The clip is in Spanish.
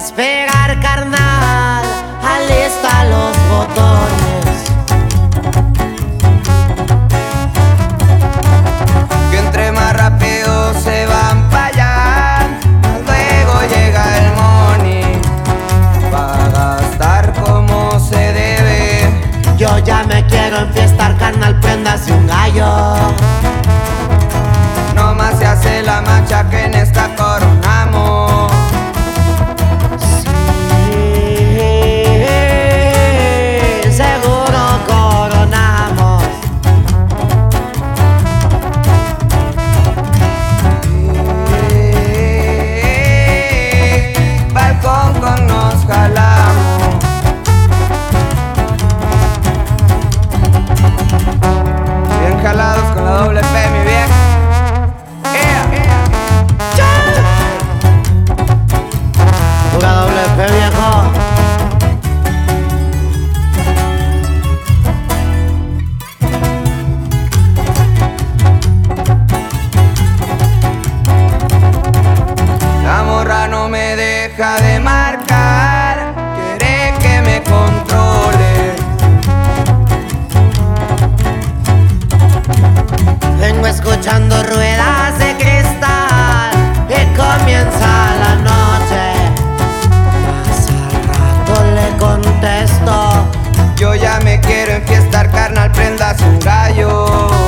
despegar, carnal. Alista los botones. Que entre más rápido se van para allá. Luego llega el money. Para gastar como se debe. Yo ya me quiero enfiestar, carnal. Prendas y un gallo. No más se hace la mancha que en esta corona. a su gallo.